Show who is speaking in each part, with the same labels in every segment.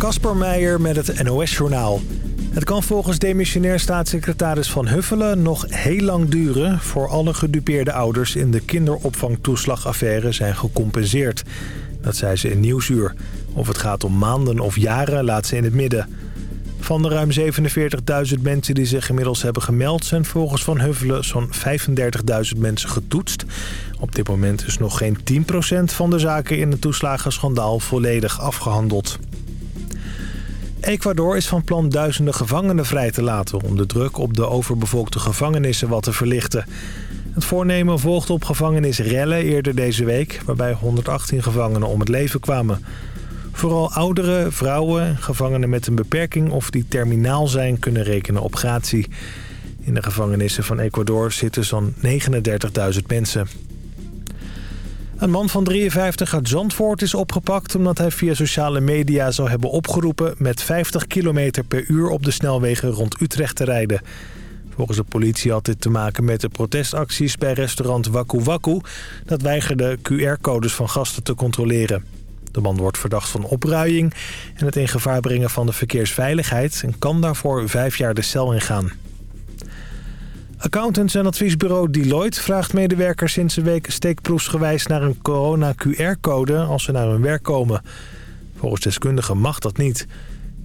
Speaker 1: Kasper Meijer met het NOS-journaal. Het kan volgens demissionair staatssecretaris Van Huffelen nog heel lang duren... voor alle gedupeerde ouders in de kinderopvangtoeslagaffaire zijn gecompenseerd. Dat zei ze in Nieuwsuur. Of het gaat om maanden of jaren laat ze in het midden. Van de ruim 47.000 mensen die zich inmiddels hebben gemeld... zijn volgens Van Huffelen zo'n 35.000 mensen getoetst. Op dit moment is nog geen 10% van de zaken in het toeslagenschandaal volledig afgehandeld. Ecuador is van plan duizenden gevangenen vrij te laten... om de druk op de overbevolkte gevangenissen wat te verlichten. Het voornemen volgt op gevangenisrellen eerder deze week... waarbij 118 gevangenen om het leven kwamen. Vooral ouderen, vrouwen, gevangenen met een beperking of die terminaal zijn... kunnen rekenen op gratie. In de gevangenissen van Ecuador zitten zo'n 39.000 mensen. Een man van 53 uit Zandvoort is opgepakt omdat hij via sociale media zou hebben opgeroepen met 50 km per uur op de snelwegen rond Utrecht te rijden. Volgens de politie had dit te maken met de protestacties bij restaurant Waku Waku. Dat weigerde QR-codes van gasten te controleren. De man wordt verdacht van opruiing en het in gevaar brengen van de verkeersveiligheid... en kan daarvoor vijf jaar de cel ingaan. Accountants en adviesbureau Deloitte vraagt medewerkers sinds een week steekproefsgewijs naar een corona-QR-code als ze naar hun werk komen. Volgens deskundigen mag dat niet.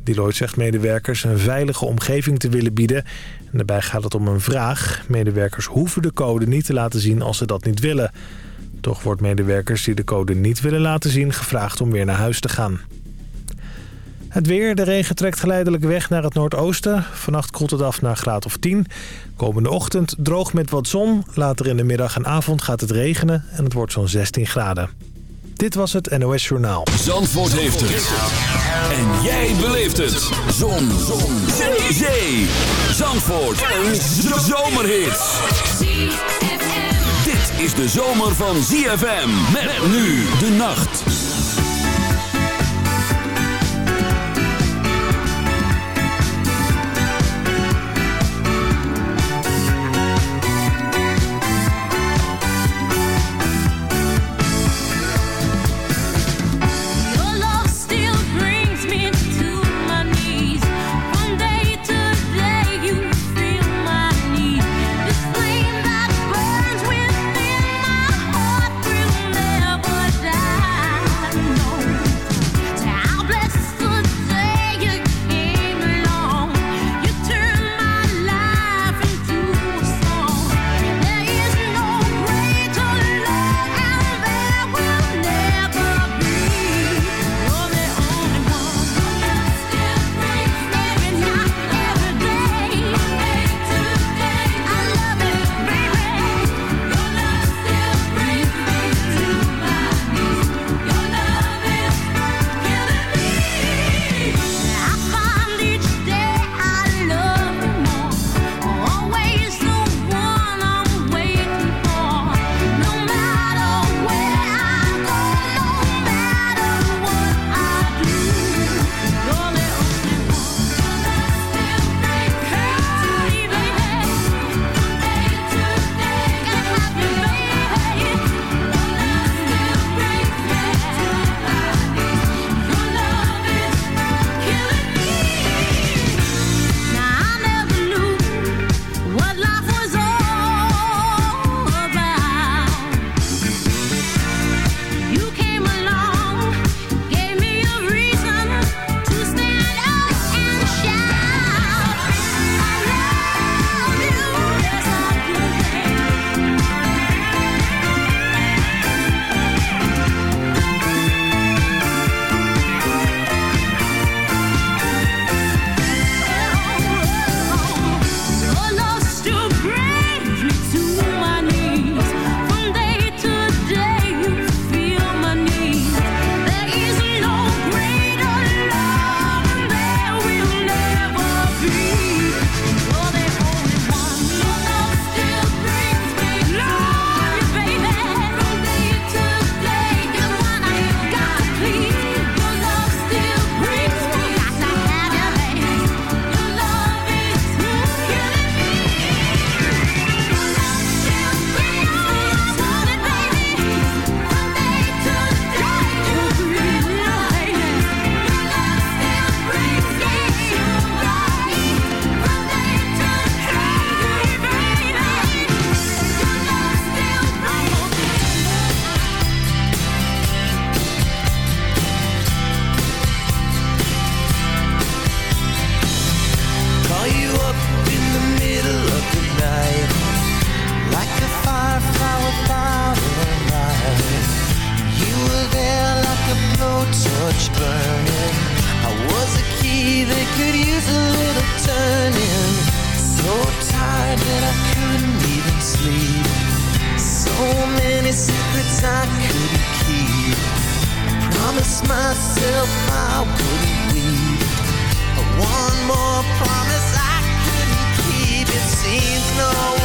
Speaker 1: Deloitte zegt medewerkers een veilige omgeving te willen bieden. En daarbij gaat het om een vraag. Medewerkers hoeven de code niet te laten zien als ze dat niet willen. Toch wordt medewerkers die de code niet willen laten zien gevraagd om weer naar huis te gaan. Het weer, de regen trekt geleidelijk weg naar het noordoosten. Vannacht koelt het af naar graad of 10. Komende ochtend droog met wat zon. Later in de middag en avond gaat het regenen en het wordt zo'n 16 graden. Dit was het NOS Journaal.
Speaker 2: Zandvoort heeft het. En jij beleeft het. Zon. zon. Zee. Zee. Zandvoort. Een zomerhit. Dit is de zomer van ZFM. Met nu de nacht.
Speaker 3: promise myself I wouldn't leave. One more promise I couldn't keep. It seems no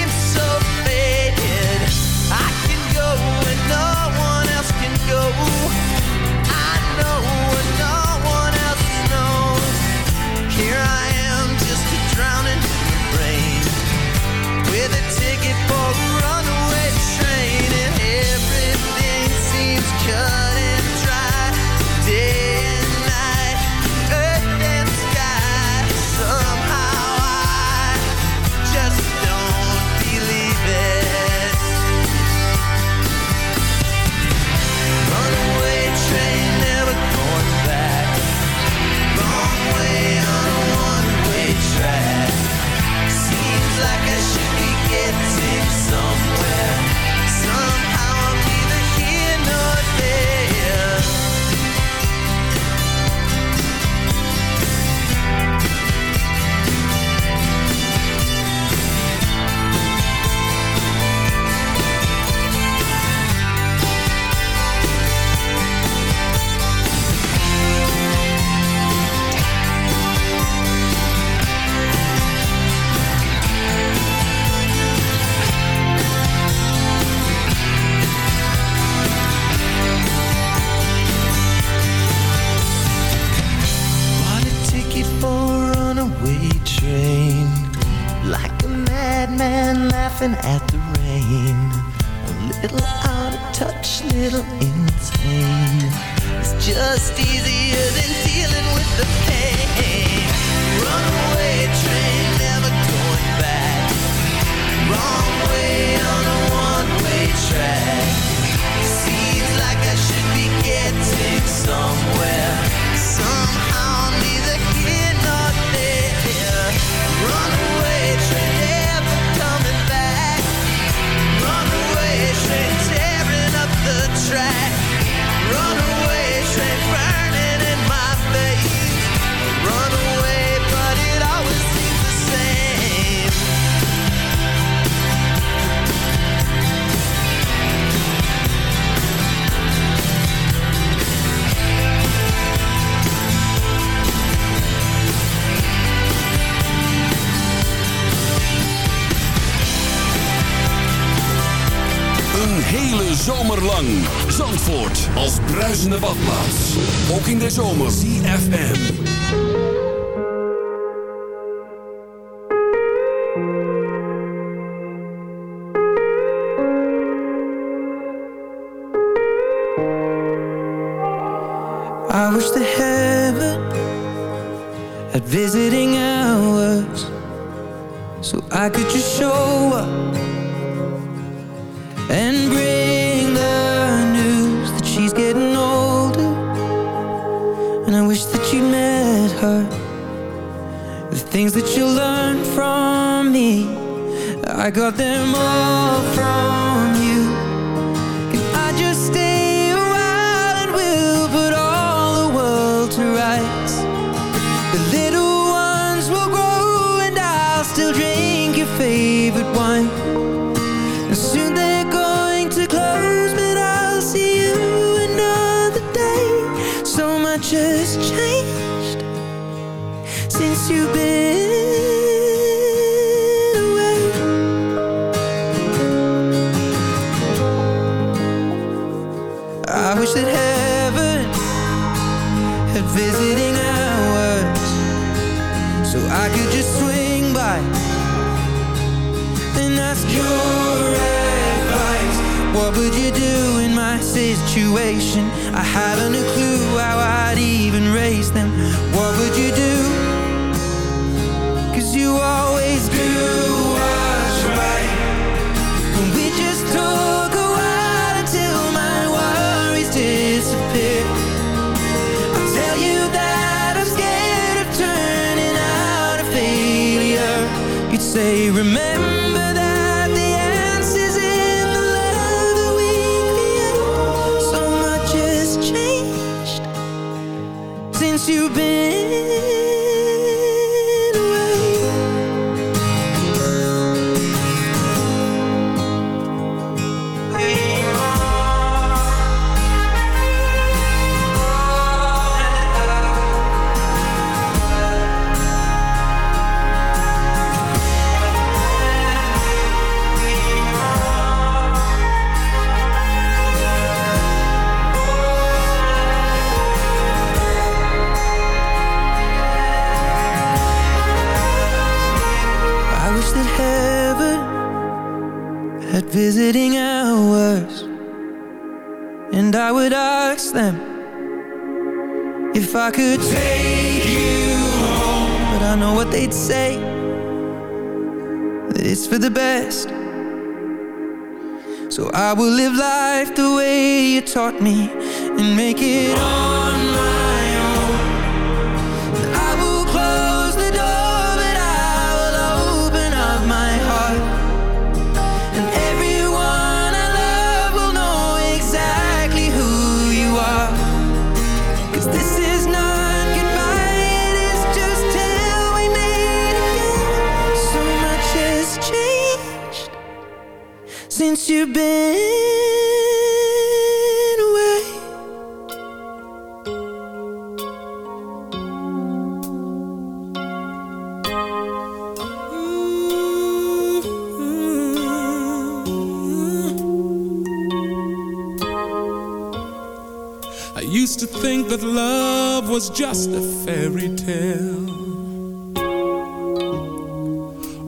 Speaker 3: zomer. ZFM.
Speaker 2: I wish the heaven had visiting hours So I could just show up and bring things that you learned from me. I got them all from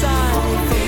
Speaker 4: inside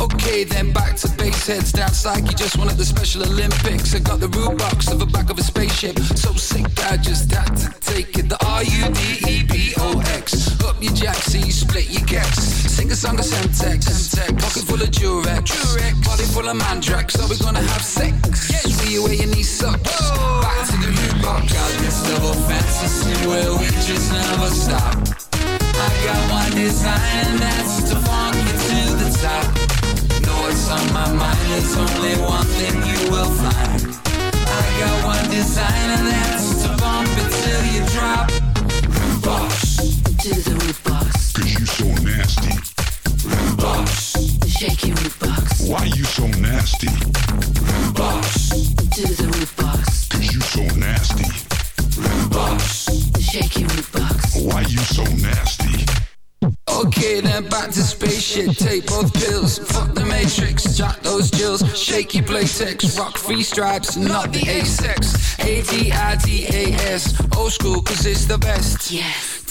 Speaker 5: Okay, then back to base heads down like you just wanted the Special Olympics. I got the rudebox of the back of a spaceship, so sick I just had to take it. The R U D E B O X. Up your jack, so you split your gex. Sing a song of Semtex. Pocket full of Durex. Body full of Mandrax. Are we gonna have sex? Yes. See you where your knee sucks. Oh. Back to the rudebox. Got this double fantasy where we just never stop. I got one design and that's to funk you to the top. Know what's on my mind, there's only one thing you will find. I got one design and that's to bump it till you drop. Rudebox.
Speaker 6: To the rudebox.
Speaker 7: Cause you so nasty.
Speaker 5: Rudebox.
Speaker 6: Shake your rudebox.
Speaker 7: Why you so nasty?
Speaker 5: Rudebox.
Speaker 6: To the rudebox.
Speaker 7: Cause you so nasty.
Speaker 5: Rudebox.
Speaker 6: Shake your rudebox.
Speaker 7: Why you so nasty?
Speaker 5: Okay, then back to spaceship. Take both pills. Fuck the matrix. Jack those jills. Shaky playtex. Rock free stripes, not the A-sex. A-D-I-D-A-S. Old school, cause it's the best.
Speaker 6: Yes.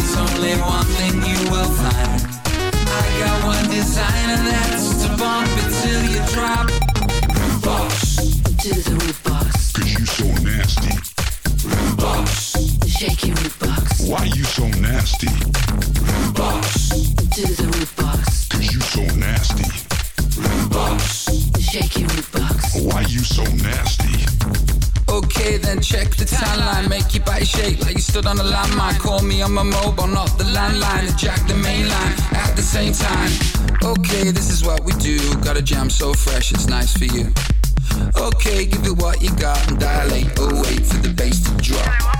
Speaker 5: There's only one thing you will find. I got one design and that's to bump it till you drop. Rudebox,
Speaker 6: To the rudebox.
Speaker 7: Cause you so nasty.
Speaker 5: root box,
Speaker 6: Shake your root box.
Speaker 7: Why you so nasty?
Speaker 5: rudebox,
Speaker 6: To the rudebox.
Speaker 7: Cause you so nasty.
Speaker 5: rudebox.
Speaker 6: Shake your root box.
Speaker 7: Why you so nasty?
Speaker 5: Okay, then check the timeline. Make your body shake like you stood on a landmine. Call me on my mobile, not the landline. And jack the main line at the same time. Okay, this is what we do. Got a jam so fresh, it's nice for you. Okay, give it what you got and dilate. Oh, wait for the bass to drop.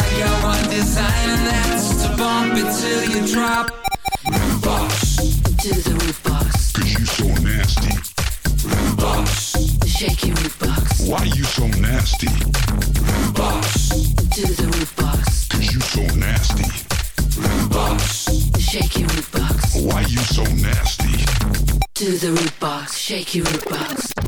Speaker 5: I got one design and that's to bump it till you drop. Rudebox,
Speaker 6: To the rudebox.
Speaker 7: Cause you so nasty.
Speaker 5: root box,
Speaker 6: Shake your root box.
Speaker 7: Why you so nasty?
Speaker 5: rudebox,
Speaker 6: To the rudebox.
Speaker 7: Cause you so nasty.
Speaker 5: root box.
Speaker 6: Shake your root box.
Speaker 7: Why you so nasty?
Speaker 6: To the rudebox. Shake your rudebox.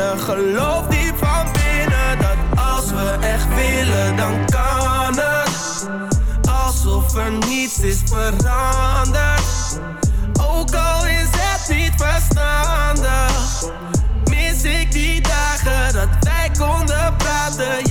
Speaker 8: Geloof die van binnen dat als we echt willen dan kan het. Alsof er niets is veranderd. Ook al is het niet verstandig. Mis ik die dagen dat wij konden praten,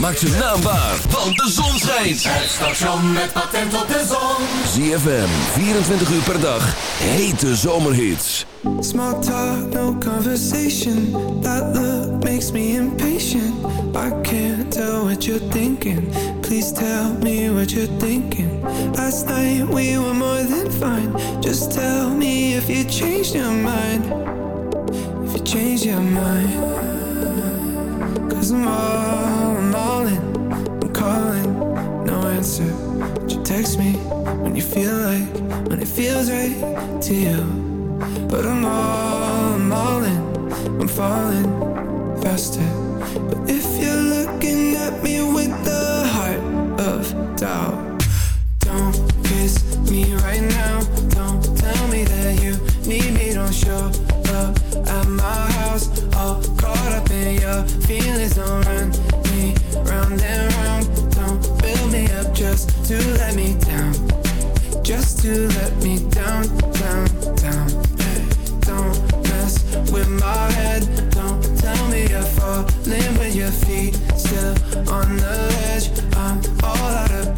Speaker 2: Maak zijn naam waar, want de zon schijnt.
Speaker 9: Het station met patent op de zon.
Speaker 2: ZFM, 24 uur per dag. Hete zomerhits.
Speaker 10: Small talk, no conversation. That look makes me impatient. I can't tell what you're thinking. Please tell me what you're thinking. Last night we were more than fine. Just tell me if you changed your mind. If you changed your mind. I'm all, I'm all in. I'm calling, no answer. But you text me when you feel like, when it feels right to you. But I'm all, I'm all in, I'm falling faster. But if you're looking at me with the heart of doubt, don't kiss me right now. Don't tell me that you need me. Don't show up at my house, all caught your feelings. Don't run me round and round. Don't build me up just to let me down. Just to let me down, down, down. Don't mess with my head. Don't tell me falling with your feet still on the ledge. I'm all out of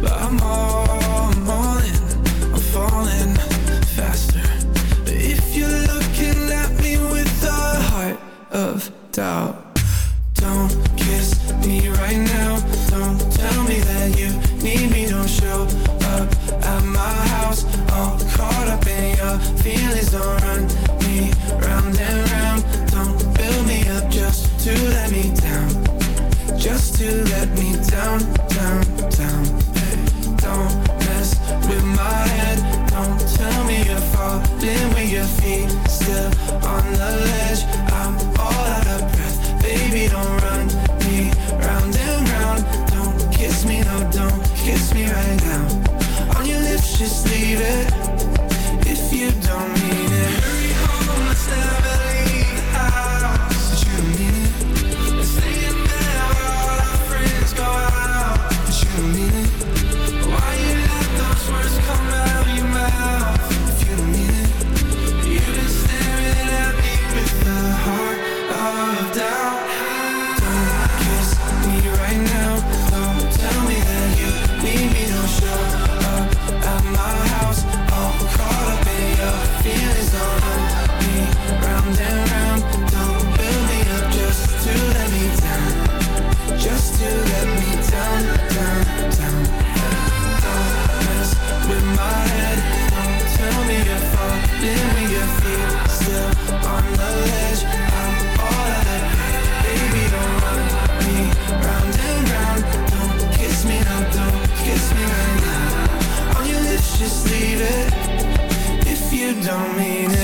Speaker 10: But I'm all, I'm all in. I'm falling faster. But if you're looking at me with a heart of doubt, don't mean it.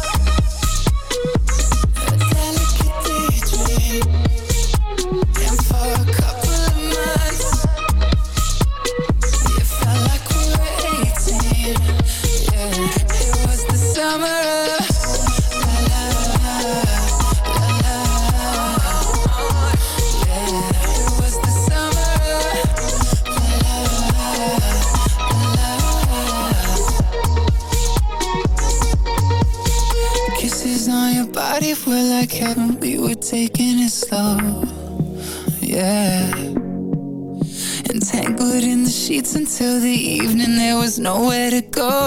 Speaker 11: there was nowhere to go.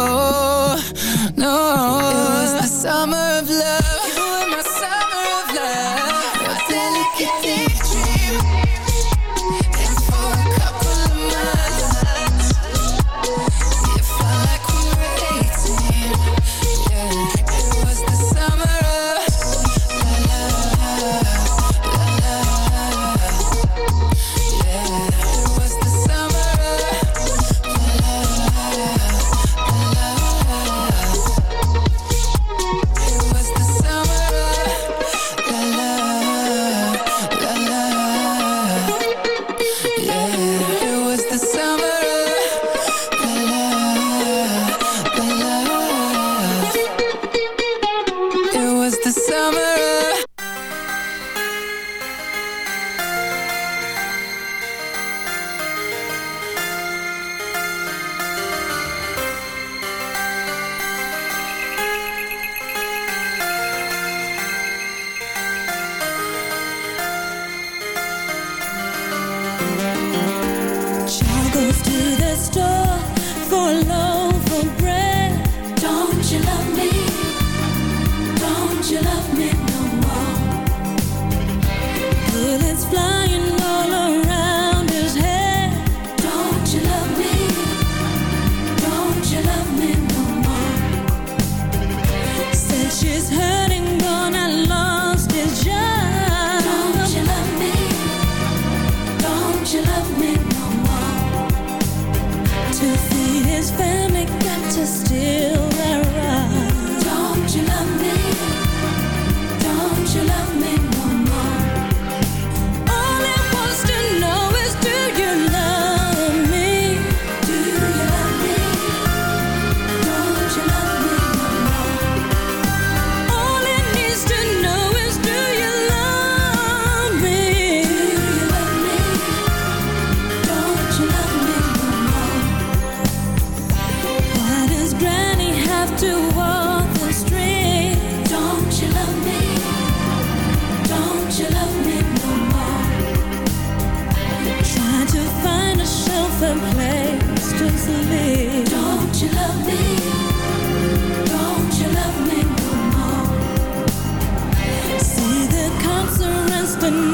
Speaker 9: but